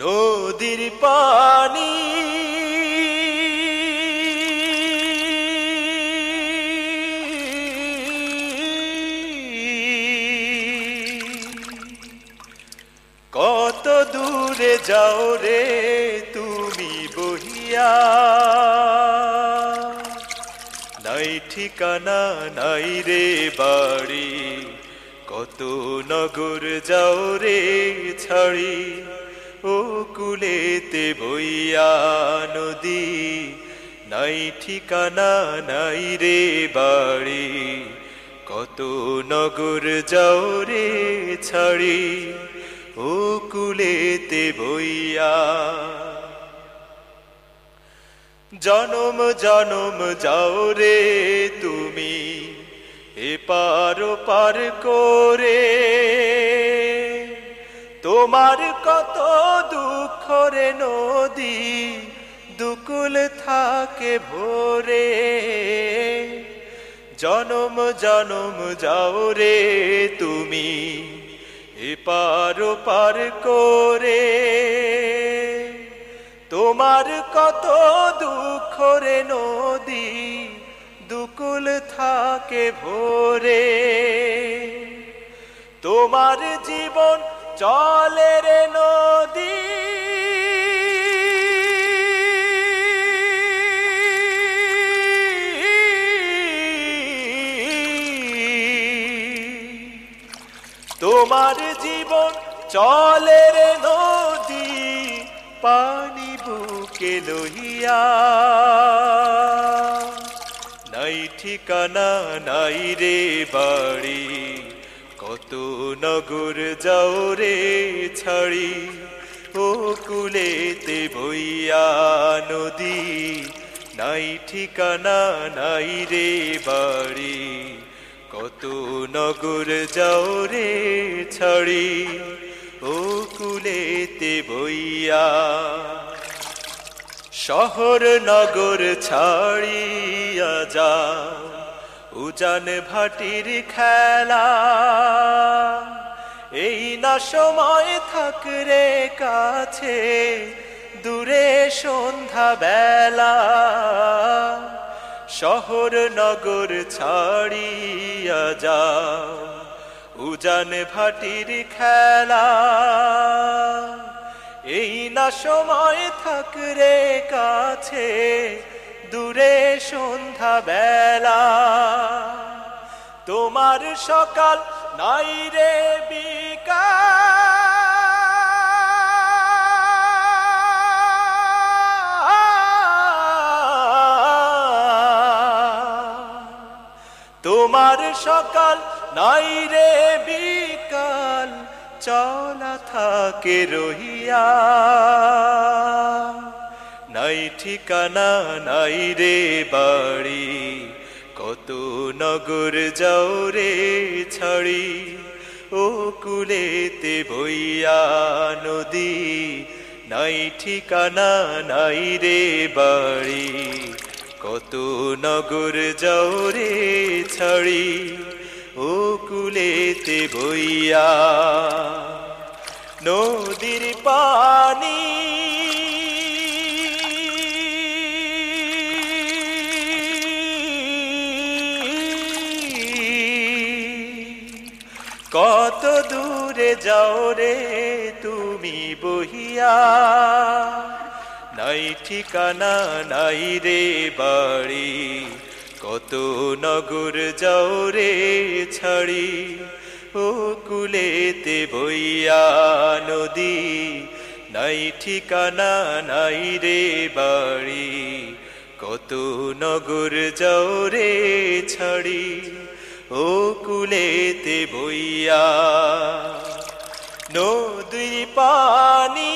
নদীর পানি। কত দূরে যাও রে তুমি বহিয়া। নাই ঠিকানা নাই রে বাড়ি। কত নগর যাও রে ছাড়ি। ও কুলেতে বইয়া নদী, নাই ঠিকানা নাই রে বাড়ি। কত নগর যাও রে ছাড়ি ও কুলেতে বইয়া। জনম জনম যাও রে তুমি এ পার পার করে। তোমার কত দুঃখ রে নদী, দুকুল থাকে ভোরে। জনম জনম যাও রে তুমি এ পার পার করে। তোমার কত দুঃখ রে নদী, দুকুল থাকে ভোরে। তোমার জীবন চলে রে নদী। তোমার জীবন চলে রে নদী, পানি বুকে লইয়া। নাই ঠিকানা, নাই রে বাড়ি। কত নগর যাও ছাড়ি, ও কুলেতে বইয়া নদী, নাই ঠিকানা নাই রে বাড়ি। কত নগর যাও ছাড়ি, ও কুলেতে বইয়া। শহর নগর ছাড়িয়া যা উজান ভাটির খেলা। এই না সময় থাক রে কাছে, দূরে সন্ধ্যা বেলা। শহর নগর ছাড়িয়া যা উজান ভাটির খেলা। এই না সময় থাক রে কাছে দূরে সন্ধ্যা বেলা তোমার সকাল নাই রে বিকাল। তোমার সকাল নাই রে বিকাল, চলা থাকে রহিয়া। নাই ঠিকানা নাই রে বাড়ি। কত নগর যাও রে ছাড়ি। ও কুলেতে বইয়া নদী। নাই ঠিকানা নাই রে বাড়ি। কত নগর যাও রে ছাড়ি। ও কুলেতে বইয়া নদীর পানি কত দূরে যাও রে তুমি বহিয়া? নাই ঠিকানা নাই রে বাড়ি, কত নগর যাও রে ছাড়ি? ও কুলেতে বইয়া নদী, নাই ঠিকানা নাই রে বাড়ি, কত নগর যাও রে ছাড়ি? ও কুলেতে বইয়া নদী পানি